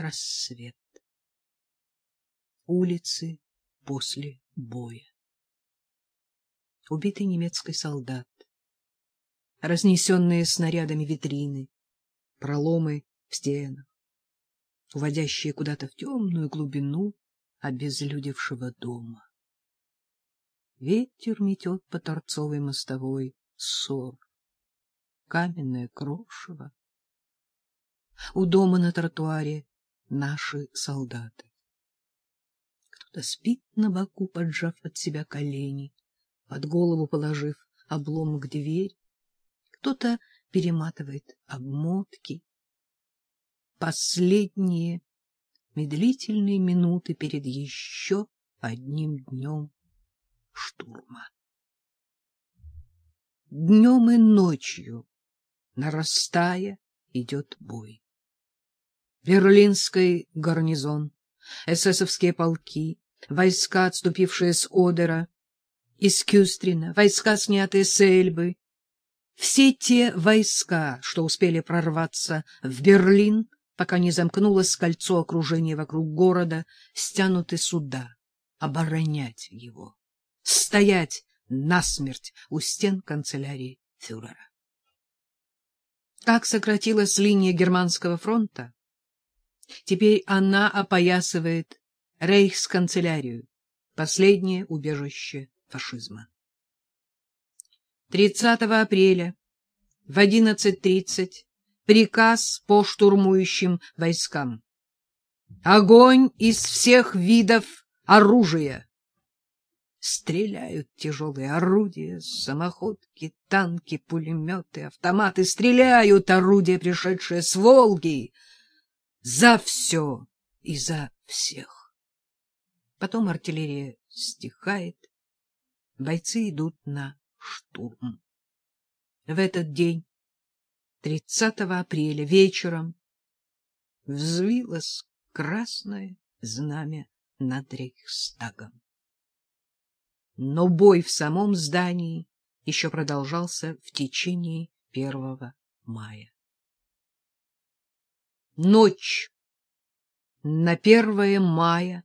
Рассвет. Улицы после боя. Убитый немецкий солдат. Разнесенные снарядами витрины, проломы в стенах, уводящие куда-то в темную глубину обезлюдевшего дома. Ветер метет по торцовой мостовой ссор, каменное крошево. У дома на тротуаре наши солдаты. Кто-то спит на боку, поджав под себя колени, под голову положив обломок дверь. Кто-то перематывает обмотки. Последние медлительные минуты перед еще одним днем штурма. Днем и ночью, нарастая, идет бой. Берлинский гарнизон, эсэсовские полки, войска, отступившие с Одера, из Кюстрина, войска, снятые с Эльбы, все те войска, что успели прорваться в Берлин, пока не замкнулось кольцо окружения вокруг города, стянуты сюда, оборонять его, стоять насмерть у стен канцелярии фюрера. Как сократилась линия германского фронта? Теперь она опоясывает рейхсканцелярию, последнее убежище фашизма. 30 апреля в 11.30 приказ по штурмующим войскам. Огонь из всех видов оружия! Стреляют тяжелые орудия, самоходки, танки, пулеметы, автоматы. Стреляют орудия, пришедшие с Волги. За все и за всех. Потом артиллерия стихает. Бойцы идут на штурм. В этот день, 30 апреля, вечером, взвилось красное знамя над Рейхстагом. Но бой в самом здании еще продолжался в течение 1 мая. Ночь на 1 мая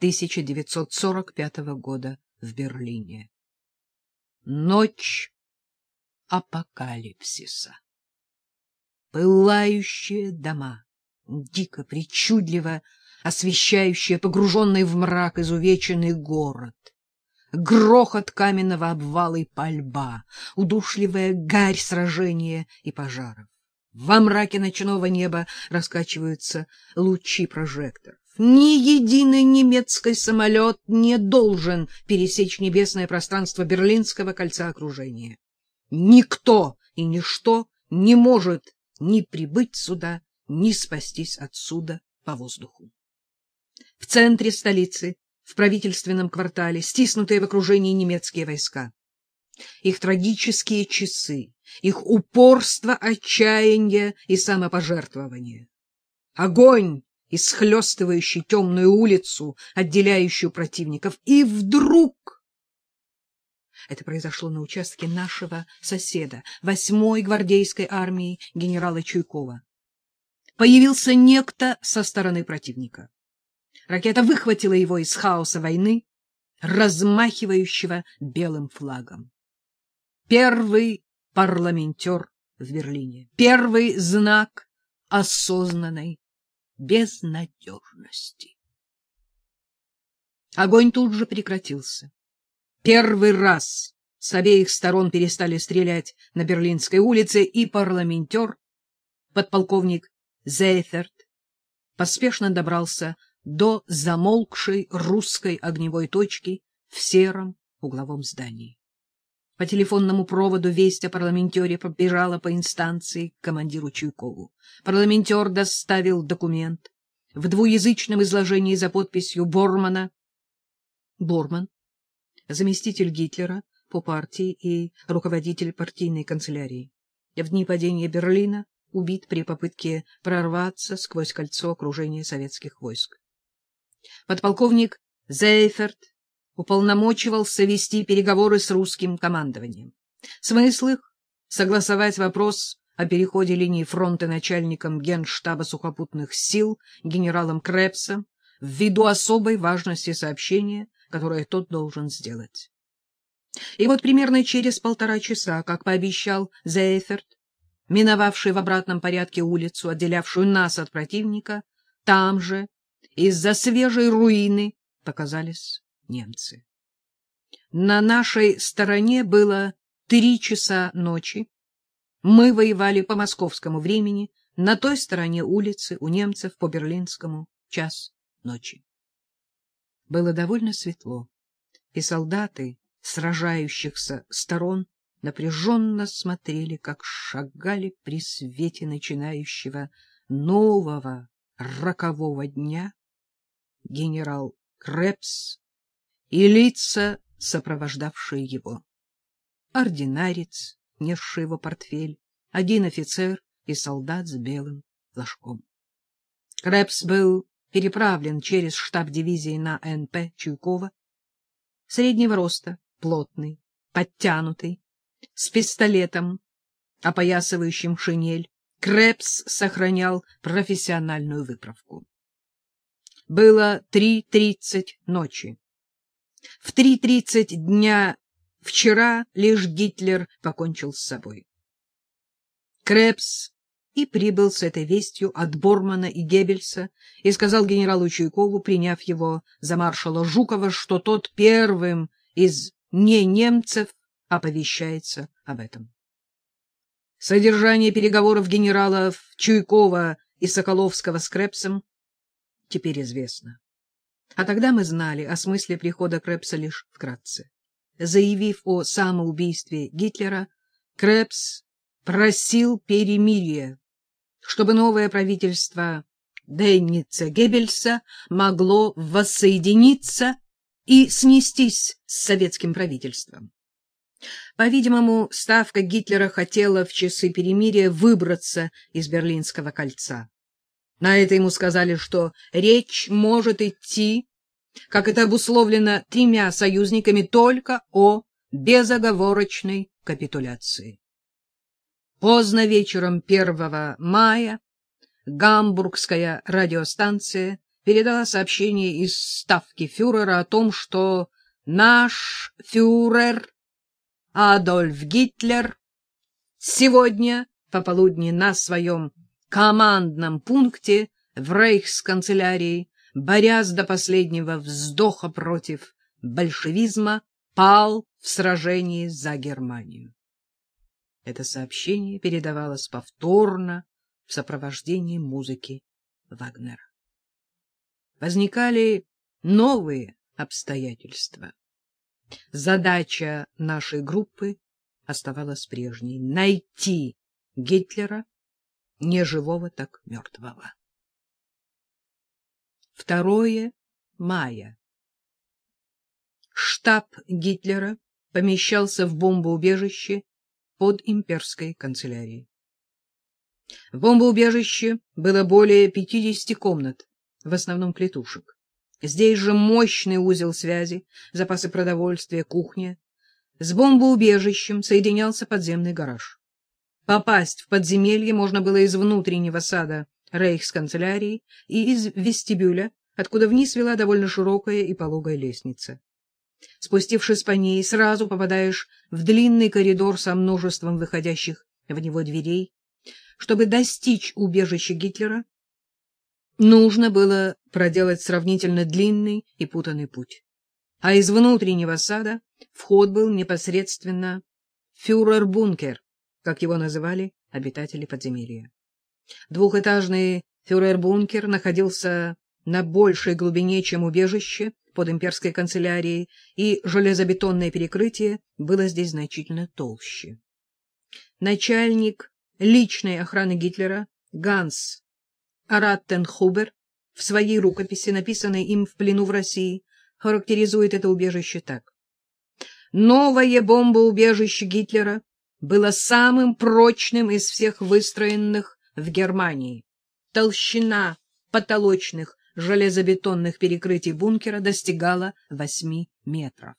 1945 года в Берлине. Ночь апокалипсиса. Пылающие дома, дико, причудливо освещающие погруженный в мрак изувеченный город. Грохот каменного обвала и пальба, удушливая гарь сражения и пожаров. Во мраке ночного неба раскачиваются лучи прожекторов. Ни единый немецкий самолет не должен пересечь небесное пространство Берлинского кольца окружения. Никто и ничто не может ни прибыть сюда, ни спастись отсюда по воздуху. В центре столицы, в правительственном квартале, стиснутые в окружении немецкие войска. Их трагические часы, их упорство, отчаяние и самопожертвование. Огонь исхлестывающий темную улицу, отделяющую противников. И вдруг... Это произошло на участке нашего соседа, восьмой гвардейской армии генерала Чуйкова. Появился некто со стороны противника. Ракета выхватила его из хаоса войны, размахивающего белым флагом. Первый парламентер в Берлине, первый знак осознанной безнадежности. Огонь тут же прекратился. Первый раз с обеих сторон перестали стрелять на Берлинской улице, и парламентер, подполковник Зейферт, поспешно добрался до замолкшей русской огневой точки в сером угловом здании. По телефонному проводу весть о парламентере побежала по инстанции к командиру Чуйкову. Парламентер доставил документ в двуязычном изложении за подписью Бормана. Борман, заместитель Гитлера по партии и руководитель партийной канцелярии. В дни падения Берлина убит при попытке прорваться сквозь кольцо окружения советских войск. Подполковник Зейферт уполномочивался вести переговоры с русским командованием. Смысл их — согласовать вопрос о переходе линии фронта начальником Генштаба сухопутных сил генералом Крепсом ввиду особой важности сообщения, которое тот должен сделать. И вот примерно через полтора часа, как пообещал Зейферт, миновавший в обратном порядке улицу, отделявшую нас от противника, там же, из-за свежей руины, показались немцы. На нашей стороне было три часа ночи. Мы воевали по московскому времени, на той стороне улицы у немцев по берлинскому час ночи. Было довольно светло, и солдаты сражающихся сторон напряженно смотрели, как шагали при свете начинающего нового рокового дня генерал Крепс и лица, сопровождавшие его. Ординарец, несший его портфель, один офицер и солдат с белым флажком. Крепс был переправлен через штаб дивизии на НП Чуйкова, среднего роста, плотный, подтянутый, с пистолетом, опоясывающим шинель, Крепс сохранял профессиональную выправку. Было 3.30 ночи. В 3.30 дня вчера лишь Гитлер покончил с собой. Крепс и прибыл с этой вестью от Бормана и Геббельса и сказал генералу Чуйкову, приняв его за маршала Жукова, что тот первым из не немцев оповещается об этом. Содержание переговоров генералов Чуйкова и Соколовского с Крепсом теперь известно. А тогда мы знали о смысле прихода Крепса лишь вкратце. Заявив о самоубийстве Гитлера, Крепс просил перемирия, чтобы новое правительство Денница Геббельса могло воссоединиться и снестись с советским правительством. По-видимому, ставка Гитлера хотела в часы перемирия выбраться из Берлинского кольца. На это ему сказали, что речь может идти, как это обусловлено тремя союзниками, только о безоговорочной капитуляции. Поздно вечером 1 мая гамбургская радиостанция передала сообщение из ставки фюрера о том, что наш фюрер Адольф Гитлер сегодня пополудни на своем командном пункте в рейхсканцелярии, борясь до последнего вздоха против большевизма, пал в сражении за Германию. Это сообщение передавалось повторно в сопровождении музыки Вагнера возникали новые обстоятельства. Задача нашей группы оставалась прежней — найти Гитлера, не живого, так мертвого. 2 мая. Штаб Гитлера помещался в бомбоубежище под имперской канцелярией. В бомбоубежище было более 50 комнат, в основном клетушек. Здесь же мощный узел связи, запасы продовольствия, кухня. С бомбоубежищем соединялся подземный гараж. Попасть в подземелье можно было из внутреннего сада рейхсканцелярии и из вестибюля, откуда вниз вела довольно широкая и пологая лестница. Спустившись по ней, сразу попадаешь в длинный коридор со множеством выходящих в него дверей. Чтобы достичь убежища Гитлера, Нужно было проделать сравнительно длинный и путанный путь. А из внутреннего сада вход был непосредственно фюрер-бункер, как его называли обитатели подземелья. Двухэтажный фюрер-бункер находился на большей глубине, чем убежище под имперской канцелярией, и железобетонное перекрытие было здесь значительно толще. Начальник личной охраны Гитлера Ганс Раттенхубер в своей рукописи, написанной им в плену в России, характеризует это убежище так. Новое бомбоубежище Гитлера было самым прочным из всех выстроенных в Германии. Толщина потолочных железобетонных перекрытий бункера достигала 8 метров.